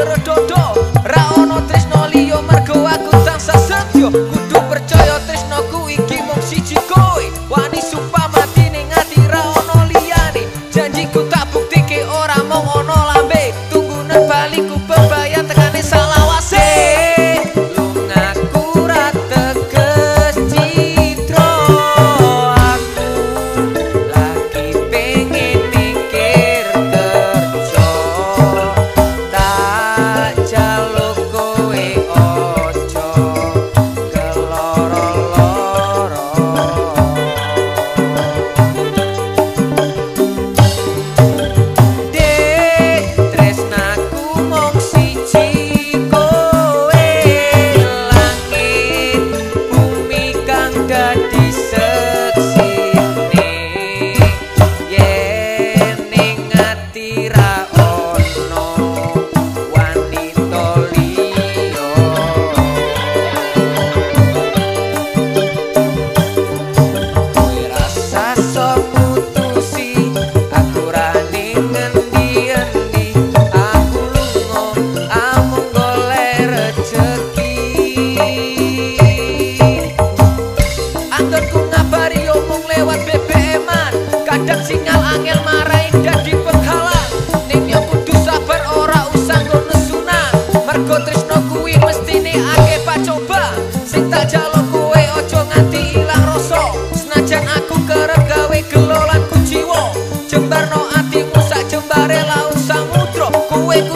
Angel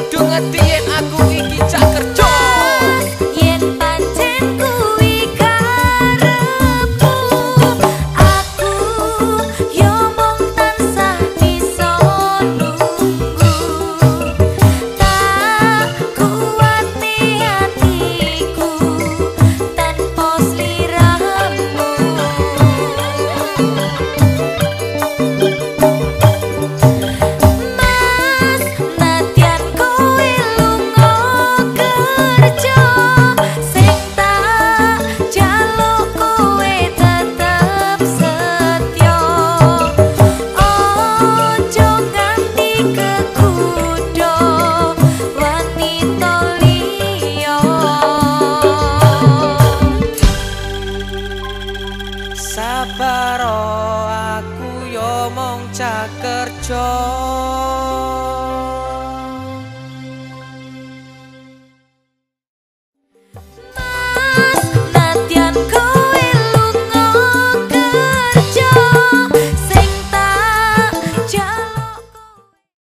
Gedung ngetiyen aku